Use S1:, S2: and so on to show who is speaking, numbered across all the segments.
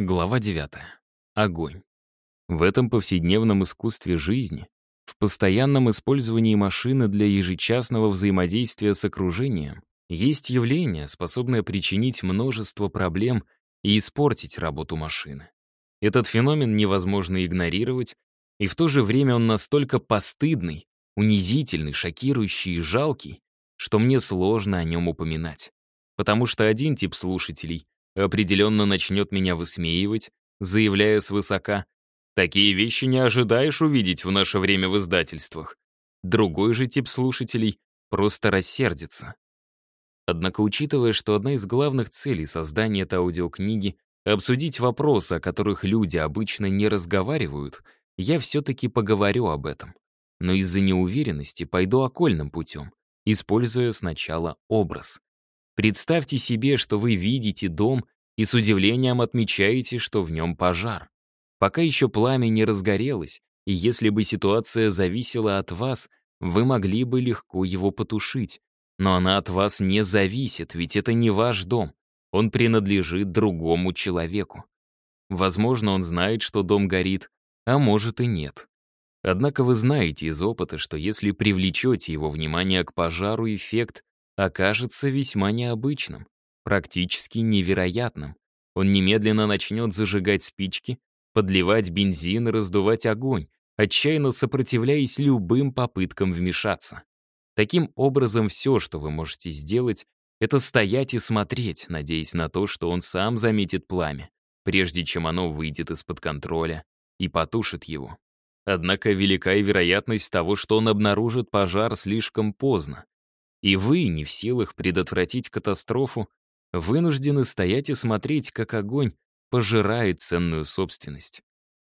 S1: Глава 9. Огонь. В этом повседневном искусстве жизни, в постоянном использовании машины для ежечасного взаимодействия с окружением, есть явление, способное причинить множество проблем и испортить работу машины. Этот феномен невозможно игнорировать, и в то же время он настолько постыдный, унизительный, шокирующий и жалкий, что мне сложно о нем упоминать. Потому что один тип слушателей определенно начнет меня высмеивать, заявляя свысока, «Такие вещи не ожидаешь увидеть в наше время в издательствах». Другой же тип слушателей просто рассердится. Однако, учитывая, что одна из главных целей создания этой аудиокниги — обсудить вопросы, о которых люди обычно не разговаривают, я все-таки поговорю об этом. Но из-за неуверенности пойду окольным путем, используя сначала образ. Представьте себе, что вы видите дом и с удивлением отмечаете, что в нем пожар. Пока еще пламя не разгорелось, и если бы ситуация зависела от вас, вы могли бы легко его потушить. Но она от вас не зависит, ведь это не ваш дом. Он принадлежит другому человеку. Возможно, он знает, что дом горит, а может и нет. Однако вы знаете из опыта, что если привлечете его внимание к пожару, эффект окажется весьма необычным, практически невероятным. Он немедленно начнет зажигать спички, подливать бензин и раздувать огонь, отчаянно сопротивляясь любым попыткам вмешаться. Таким образом, все, что вы можете сделать, это стоять и смотреть, надеясь на то, что он сам заметит пламя, прежде чем оно выйдет из-под контроля и потушит его. Однако велика и вероятность того, что он обнаружит пожар слишком поздно, и вы, не в силах предотвратить катастрофу, вынуждены стоять и смотреть, как огонь пожирает ценную собственность.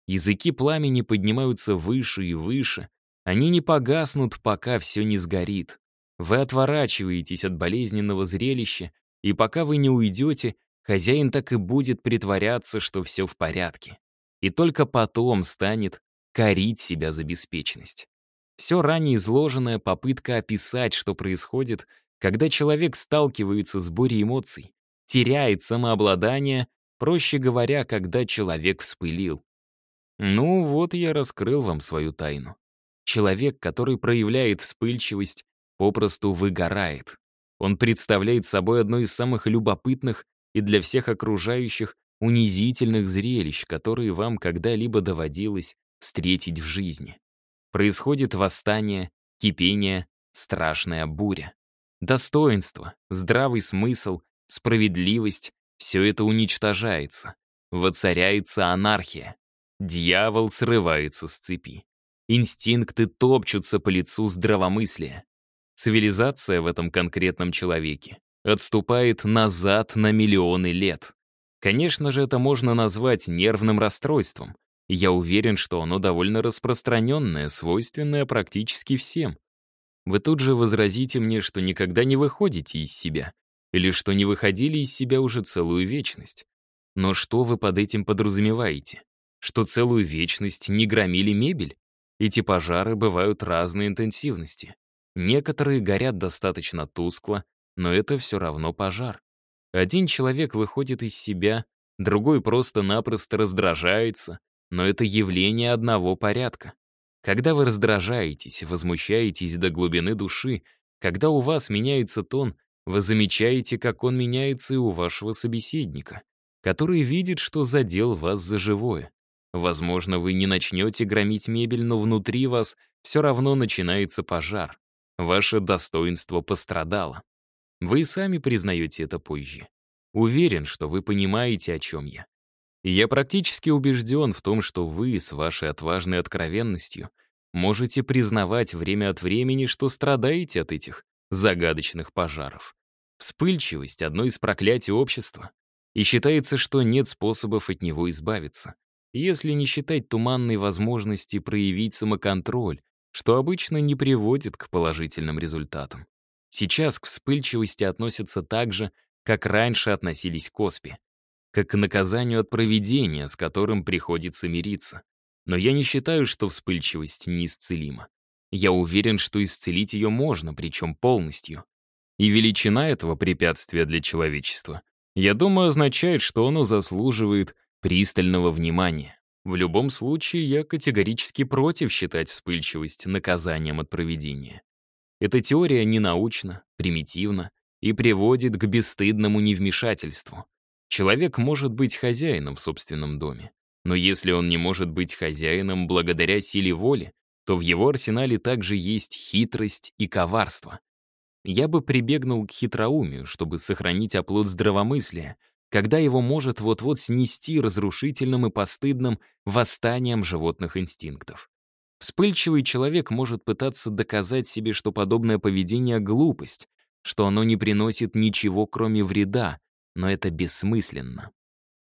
S1: Языки пламени поднимаются выше и выше, они не погаснут, пока все не сгорит. Вы отворачиваетесь от болезненного зрелища, и пока вы не уйдете, хозяин так и будет притворяться, что все в порядке. И только потом станет корить себя за беспечность. Все ранее изложенное попытка описать, что происходит, когда человек сталкивается с бурей эмоций, теряет самообладание, проще говоря, когда человек вспылил. Ну вот я раскрыл вам свою тайну. Человек, который проявляет вспыльчивость, попросту выгорает. Он представляет собой одно из самых любопытных и для всех окружающих унизительных зрелищ, которые вам когда-либо доводилось встретить в жизни. Происходит восстание, кипение, страшная буря. Достоинство, здравый смысл, справедливость — все это уничтожается. Воцаряется анархия. Дьявол срывается с цепи. Инстинкты топчутся по лицу здравомыслия. Цивилизация в этом конкретном человеке отступает назад на миллионы лет. Конечно же, это можно назвать нервным расстройством, я уверен, что оно довольно распространенное, свойственное практически всем. Вы тут же возразите мне, что никогда не выходите из себя, или что не выходили из себя уже целую вечность. Но что вы под этим подразумеваете? Что целую вечность не громили мебель? Эти пожары бывают разной интенсивности. Некоторые горят достаточно тускло, но это все равно пожар. Один человек выходит из себя, другой просто-напросто раздражается, но это явление одного порядка. Когда вы раздражаетесь, возмущаетесь до глубины души, когда у вас меняется тон, вы замечаете, как он меняется и у вашего собеседника, который видит, что задел вас за живое. Возможно, вы не начнете громить мебель, но внутри вас все равно начинается пожар. Ваше достоинство пострадало. Вы сами признаете это позже. Уверен, что вы понимаете, о чем я. И я практически убежден в том, что вы с вашей отважной откровенностью можете признавать время от времени, что страдаете от этих загадочных пожаров. Вспыльчивость — одно из проклятий общества, и считается, что нет способов от него избавиться, если не считать туманной возможности проявить самоконтроль, что обычно не приводит к положительным результатам. Сейчас к вспыльчивости относятся так же, как раньше относились к оспе как к наказанию от проведения, с которым приходится мириться. Но я не считаю, что вспыльчивость неисцелима. Я уверен, что исцелить ее можно, причем полностью. И величина этого препятствия для человечества, я думаю, означает, что оно заслуживает пристального внимания. В любом случае, я категорически против считать вспыльчивость наказанием от проведения. Эта теория ненаучна, примитивна и приводит к бесстыдному невмешательству. Человек может быть хозяином в собственном доме. Но если он не может быть хозяином благодаря силе воли, то в его арсенале также есть хитрость и коварство. Я бы прибегнул к хитроумию, чтобы сохранить оплот здравомыслия, когда его может вот-вот снести разрушительным и постыдным восстанием животных инстинктов. Вспыльчивый человек может пытаться доказать себе, что подобное поведение — глупость, что оно не приносит ничего, кроме вреда, но это бессмысленно.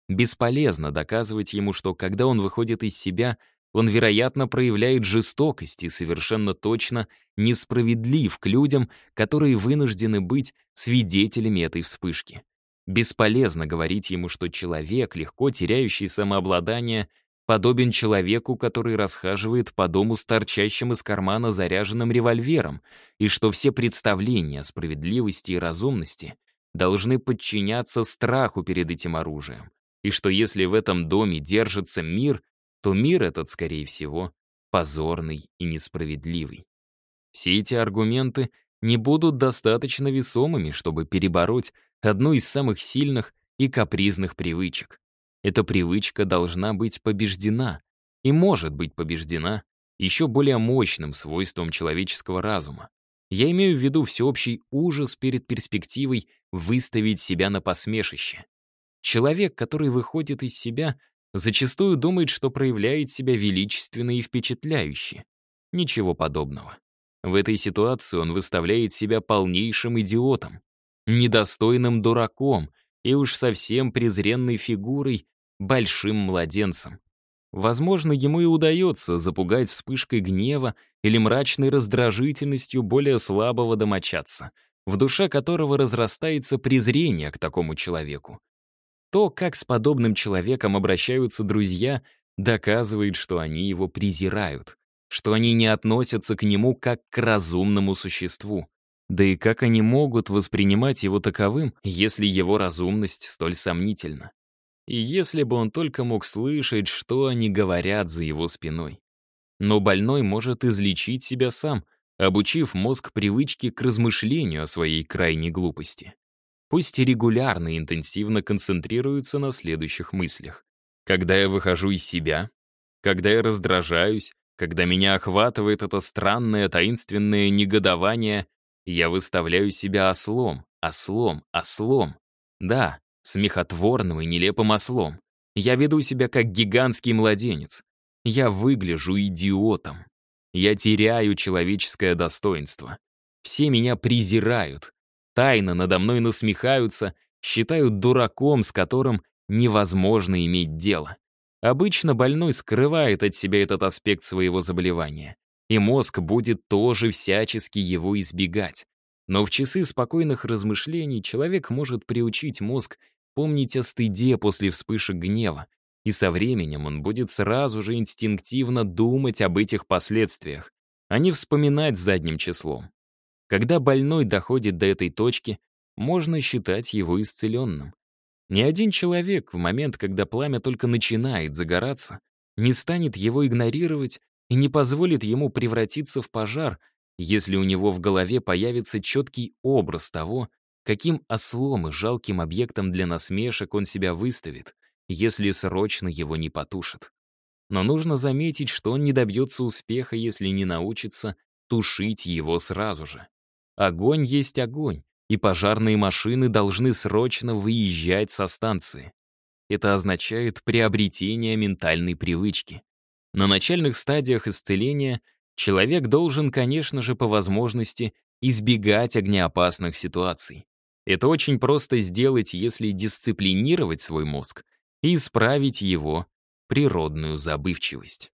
S1: Бесполезно доказывать ему, что когда он выходит из себя, он, вероятно, проявляет жестокость и совершенно точно несправедлив к людям, которые вынуждены быть свидетелями этой вспышки. Бесполезно говорить ему, что человек, легко теряющий самообладание, подобен человеку, который расхаживает по дому с торчащим из кармана заряженным револьвером, и что все представления о справедливости и разумности должны подчиняться страху перед этим оружием, и что если в этом доме держится мир, то мир этот, скорее всего, позорный и несправедливый. Все эти аргументы не будут достаточно весомыми, чтобы перебороть одну из самых сильных и капризных привычек. Эта привычка должна быть побеждена и может быть побеждена еще более мощным свойством человеческого разума. Я имею в виду всеобщий ужас перед перспективой выставить себя на посмешище. Человек, который выходит из себя, зачастую думает, что проявляет себя величественно и впечатляюще. Ничего подобного. В этой ситуации он выставляет себя полнейшим идиотом недостойным дураком и уж совсем презренной фигурой, большим младенцем. Возможно, ему и удается запугать вспышкой гнева или мрачной раздражительностью более слабого домочадца, в душе которого разрастается презрение к такому человеку. То, как с подобным человеком обращаются друзья, доказывает, что они его презирают, что они не относятся к нему как к разумному существу. Да и как они могут воспринимать его таковым, если его разумность столь сомнительна? И если бы он только мог слышать, что они говорят за его спиной. Но больной может излечить себя сам, обучив мозг привычке к размышлению о своей крайней глупости. Пусть регулярно и интенсивно концентрируется на следующих мыслях. Когда я выхожу из себя, когда я раздражаюсь, когда меня охватывает это странное таинственное негодование, я выставляю себя ослом, ослом, ослом. Да, смехотворным и нелепым ослом. Я веду себя как гигантский младенец. Я выгляжу идиотом. Я теряю человеческое достоинство. Все меня презирают. Тайно надо мной насмехаются, считают дураком, с которым невозможно иметь дело. Обычно больной скрывает от себя этот аспект своего заболевания и мозг будет тоже всячески его избегать. Но в часы спокойных размышлений человек может приучить мозг помнить о стыде после вспышек гнева, и со временем он будет сразу же инстинктивно думать об этих последствиях, а не вспоминать задним числом. Когда больной доходит до этой точки, можно считать его исцеленным. Ни один человек в момент, когда пламя только начинает загораться, не станет его игнорировать и не позволит ему превратиться в пожар, если у него в голове появится четкий образ того, каким ослом и жалким объектом для насмешек он себя выставит, если срочно его не потушит. Но нужно заметить, что он не добьется успеха, если не научится тушить его сразу же. Огонь есть огонь, и пожарные машины должны срочно выезжать со станции. Это означает приобретение ментальной привычки. На начальных стадиях исцеления человек должен, конечно же, по возможности избегать огнеопасных ситуаций. Это очень просто сделать, если дисциплинировать свой мозг и исправить его природную забывчивость.